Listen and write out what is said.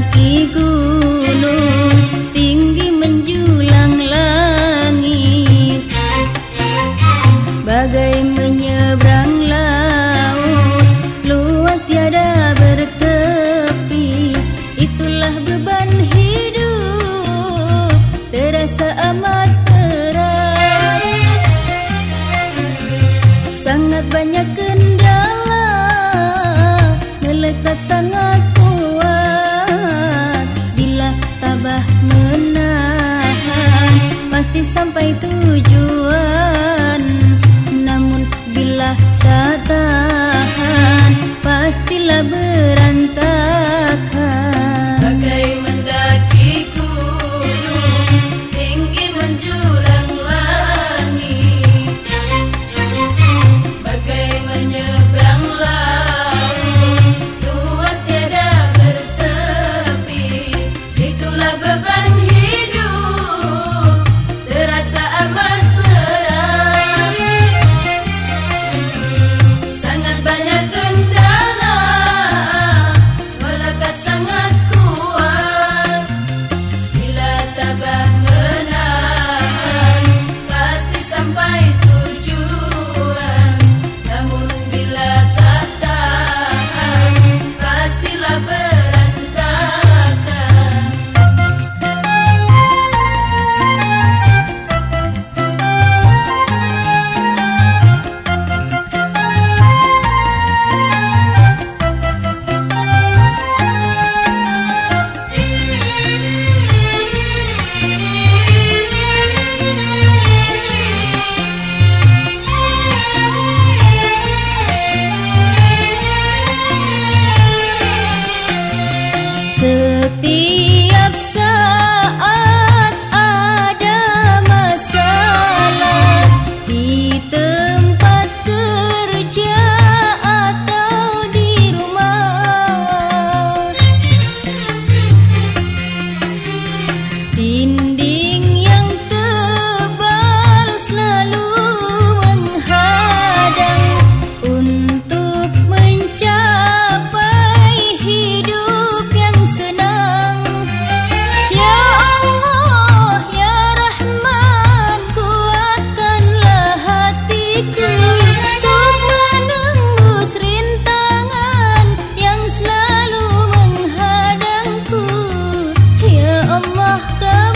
mendaki gunung tinggi menjulang langit. Bagai menyeberang laut luas tiada bertepi. Itulah beban hidup terasa amat berat. Sangat banyak kendala melekat sangat sampai tujuan. Namun bila tak tahan Pastilah berantakan setiap saat Allah ke